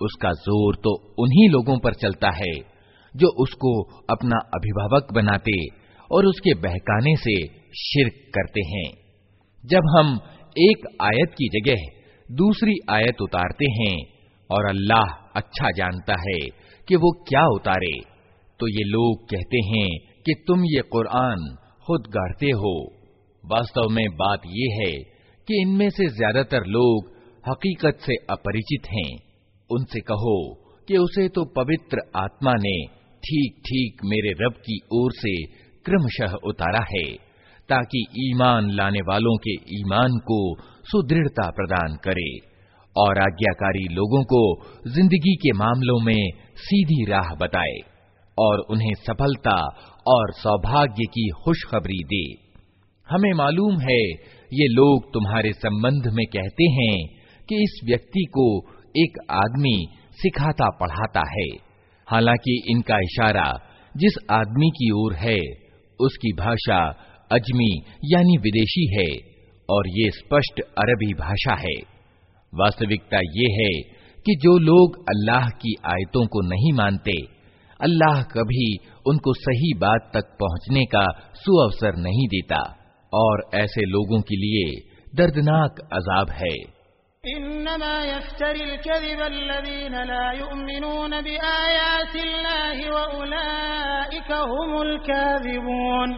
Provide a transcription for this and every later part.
उसका ज़ोर तो उन्हीं लोगों पर चलता है, जो उसको अपना अभिभावक बनाते और उसके बहकाने से शिरक करते हैं। जब हम एक आयत की जगह दूसरी आयत उतारते हैं और अल्लाह अच्छा जानता है कि वो क्या उतारे तो ये लोग कहते हैं कि तुम ये कुरान खुद गढ़ते हो। वास्तव में बात यह है कि इनमें से ज़्यादातर लोग हकीकत से अपरिचित हैं। उनसे कहो कि उसे तो पवित्र आत्मा ने ठीक ठीक मेरे रब की ओर से क्रमशः उतारा है, ताकि ईमान लाने वालों के ईमान को सुदृढ़ता प्रदान करे और आज्ञाकारी लोगों को ज़िंदगी के मामलों में सीधी राह बताए और उन्हें सफलता और सौभाग्य की खुशखबरी दे। हमें मालूम है ये लोग तुम्हारे संबंध में कहते हैं कि इस व्यक्ति को एक आदमी सिखाता पढ़ाता है। हालाँकि इनका इशारा, जिस आदमी की ओर है, उसकी भाषा अजमी यानी विदेशी है, और ये स्पष्ट अरबी भाषा है। वास्तविकता ये है कि जो लोग अल्लाह की आयतों को नहीं मानते, अल्लाह कभी उनको सही बात तक पहुँचने का सुअवसर नहीं देता। और ऐसे लोगों के लिए दर्दनाक अजाब है इन्नमा यफ्तरिल कज़िब अल्लज़ीन ला युमिनून बिआयातिल्लाहि व उलाइका हुमुल काज़िबून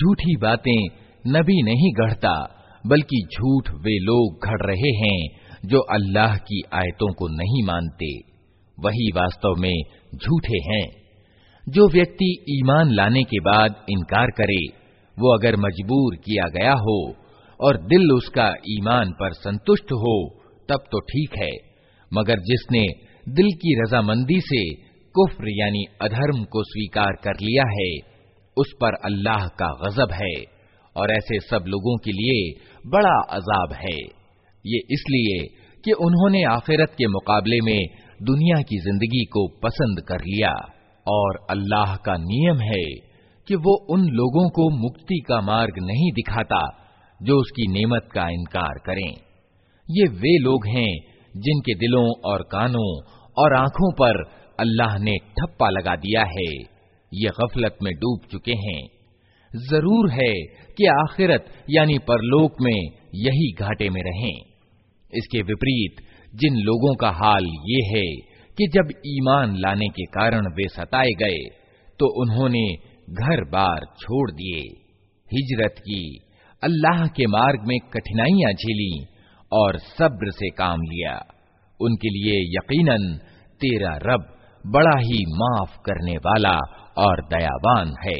झूठी बातें नबी नहीं गढ़ता बल्कि झूठ वे लोग घड़ रहे हैं, जो अल्लाह की आयतों को नहीं मानते। वही वास्तव में झूठे हैं। जो व्यक्ति ईमान लाने के बाद इनकार करे, वो अगर मजबूर किया गया हो और दिल उसका ईमान पर संतुष्ट हो, तब तो ठीक है। मगर जिसने दिल की रजामंदी से कुफ्र यानी अधर्म को स्वीकार कर लिया है, उस पर अल्लाह का गजब है। और ऐसे सब लोगों के लिए बड़ा अजाब है। ये इसलिए कि उन्होंने आखिरत के मुकाबले में दुनिया की ज़िंदगी को पसंद कर लिया और अल्लाह का नियम है कि वो उन लोगों को मुक्ति का मार्ग नहीं दिखाता जो उसकी नेमत का इनकार करें। ये वे लोग हैं जिनके दिलों और कानों और आँखों पर अल्लाह ने ठप्पा लगा दिया है। ये गफलत में डूब चुके हैं। ज़रूर है कि आखिरत, यानी परलोक में, यही घाटे में रहें। इसके विपरीत, जिन लोगों का हाल ये है कि जब ईमान लाने के कारण वे सताए गए तो उन्होंने घर बार छोड़ दिए। हिजरत की, अल्लाह के मार्ग में कठिनाइयाँ झेली और सब्र से काम लिया। उनके लिए यकीनन, तेरा रब बड़ा ही माफ़ करने वाला और दयावान है।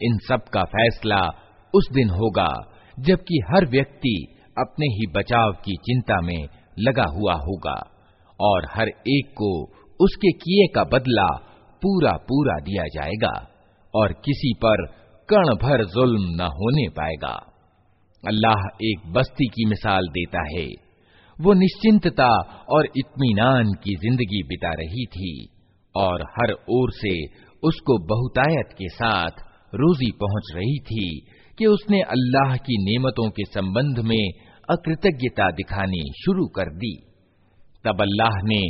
इन सब का फैसला उस दिन होगा जबकि हर व्यक्ति अपने ही बचाव की चिंता में लगा हुआ होगा और हर एक को उसके किए का बदला पूरा पूरा दिया जाएगा और किसी पर कण भर जुल्म न होने पाएगा। अल्लाह एक बस्ती की मिसाल देता है। वो निश्चिंतता और इत्मीनान की ज़िंदगी बिता रही थी और हर ओर से उसको बहुतायत के साथ रोजी पहुँच रही थी कि उसने अल्लाह की नेमतों के संबंध में अकृतज्ञता दिखानी शुरू कर दी। तब अल्लाह ने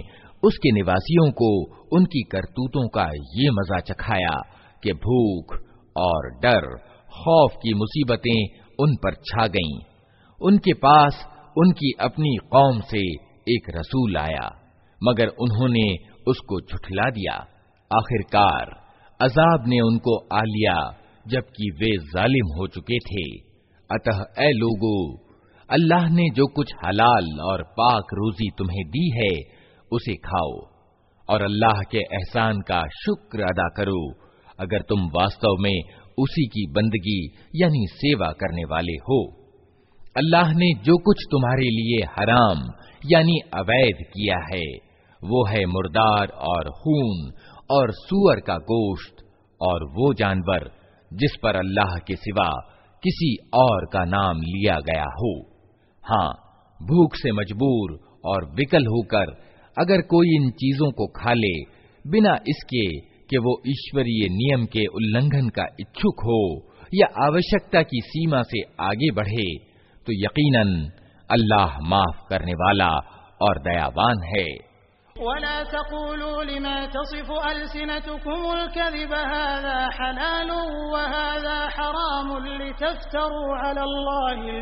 उसके निवासियों को उनकी करतूतों का ये मज़ा चखाया कि भूख और डर, खौफ की मुसीबतें उन पर छा गईं। उनके पास उनकी अपनी कौम से एक रसूल आया, मगर उन्होंने उसको झुठला दिया आखिरकार अजाब ने उनको आ लिया, जबकि वे जालिम हो चुके थे अतः ए लोगो, अल्लाह ने जो कुछ हलाल और पाक रोजी तुम्हें दी है उसे खाओ, और अल्लाह के एहसान का शुक्र अदा करो। अगर तुम वास्तव में उसी की बंदगी, यानी सेवा करने वाले हो। अल्लाह ने जो कुछ तुम्हारे लिए हराम, यानी अवैध किया है, वो है मुर्दार और खून और सुअर का गोश्त और वो जानवर जिस पर अल्लाह के सिवा किसी और का नाम लिया गया हो। हाँ भूख से मजबूर और विकल होकर अगर कोई इन चीज़ों को खा ले, बिना इसके कि वो ईश्वरीय नियम के उल्लंघन का इच्छुक हो या आवश्यकता की सीमा से आगे बढ़े तो यकीनन अल्लाह माफ़ करने वाला और दयावान है। वला तक़ूलू लिमा तसिफु अलसिनतुकुम अलकज़िब हाज़ा हलाल व हाज़ा हराम लितफ्तरू अला अल्लाहि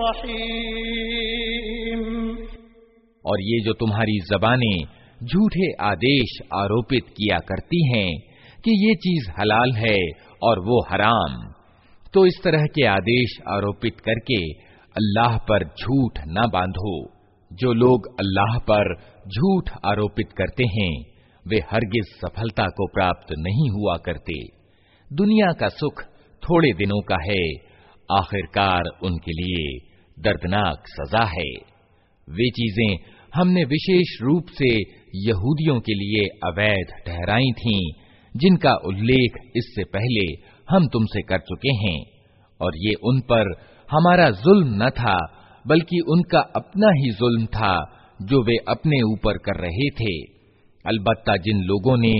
रहीम और ये जो तुम्हारी जबानें झूठे आदेश आरोपित किया करती हैं कि ये चीज हलाल है और वो हराम। तो इस तरह के आदेश आरोपित करके अल्लाह पर झूठ न बांधो। जो लोग अल्लाह पर झूठ आरोपित करते हैं वे हरगिज सफलता को प्राप्त नहीं हुआ करते। दुनिया का सुख थोड़े दिनों का है आखिरकार उनके लिए दर्दनाक सजा है। वे चीज़ें हमने विशेष रूप से यहूदियों के लिए अवैध ठहराई थीं, जिनका उल्लेख इससे पहले हम तुमसे कर चुके हैं। और ये उन पर हमारा जुल्म न था, बल्कि उनका अपना ही जुल्म था, जो वे अपने ऊपर कर रहे थे। अलबत्ता जिन लोगों ने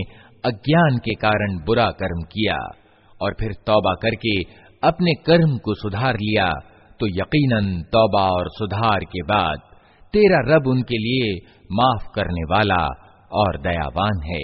अज्ञान के कारण बुरा कर्म किया, और फिर तौबा करके अपने कर्म को सुधार लिया तो यकीनन तौबा और सुधार के बाद तेरा रब उनके लिए माफ़ करने वाला और दयावान है।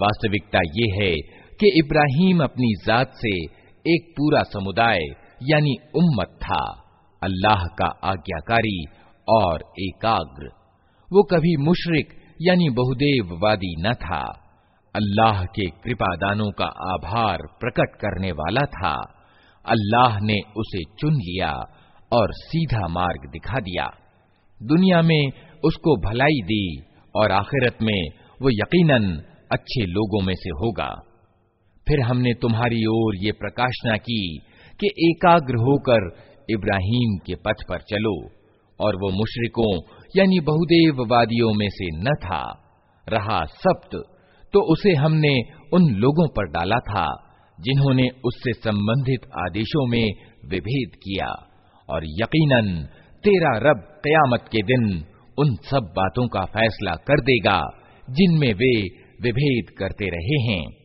वास्तविकता ये है कि इब्राहिम अपनी जात से एक पूरा समुदाय यानी उम्मत था, अल्लाह का आज्ञाकारी और एकाग्र। वो कभी मुशरिक यानी बहुदेववादी न था। अल्लाह के कृपादानों का आभार प्रकट करने वाला था। अल्लाह ने उसे चुन लिया और सीधा मार्ग दिखा दिया। दुनिया में उसको भलाई दी और आखिरत में वो यकीनन अच्छे लोगों में से होगा। फिर हमने तुम्हारी ओर ये प्रकाशना की कि एकाग्र होकर इब्राहिम के पथ पर चलो, और वो मुशरिकों, यानी बहुदेववादियों में से न था, रहा सप्त तो उसे हमने उन लोगों पर डाला था, जिन्होंने उससे संबंधित आदेशों में विभेद किया, और यकीनन तेरा रब कयामत के दिन उन सब बातों का फैसला कर देगा, जिनमें वे विभेद करते रहे हैं।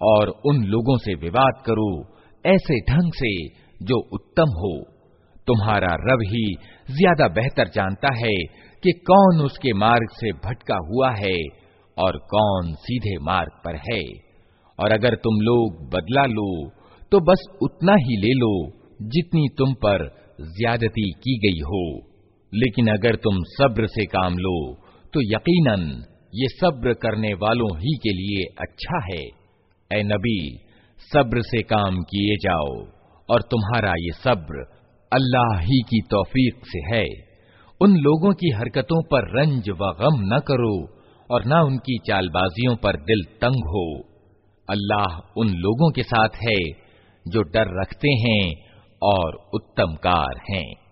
और उन लोगों से विवाद करो ऐसे ढंग से जो उत्तम हो। तुम्हारा रब ही ज़्यादा बेहतर जानता है कि कौन उसके मार्ग से भटका हुआ है और कौन सीधे मार्ग पर है। और अगर तुम लोग बदला लो तो बस उतना ही ले लो जितनी तुम पर ज्यादती की गई हो। लेकिन अगर तुम सब्र से काम लो तो यकीनन ये सब्र करने वालों ही के लिए अच्छा है। ए नबी, सब्र से काम किए जाओ, और तुम्हारा ये सब्र अल्लाह ही की तौफीक से है। उन लोगों की हरकतों पर रंज व गम न करो, और न उनकी चालबाजियों पर दिल तंग हो। अल्लाह उन लोगों के साथ है, जो डर रखते हैं और उत्तमकार हैं।